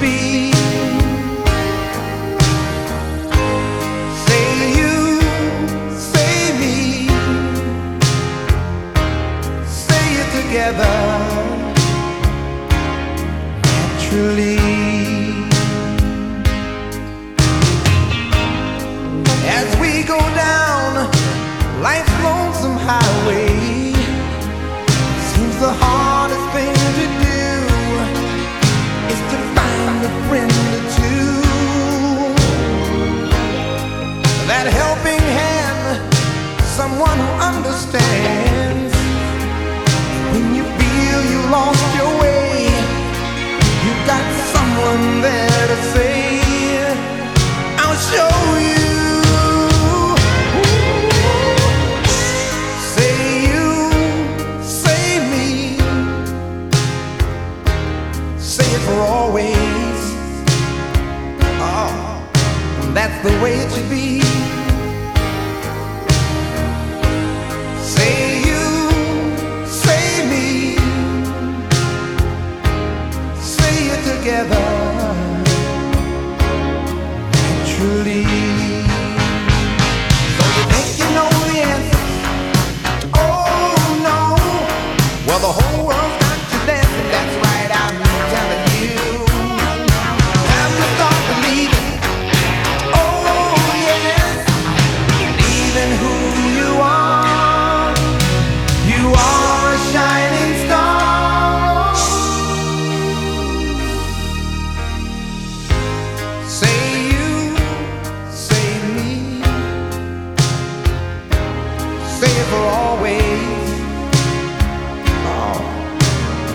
Be. Say you, say me, say it together naturally. As we go down life's lonesome highway, someone who understands. When you feel you lost your way, you got someone there to say, I'll show you. Say you, say me, say it for always. Oh, that's the way it should be.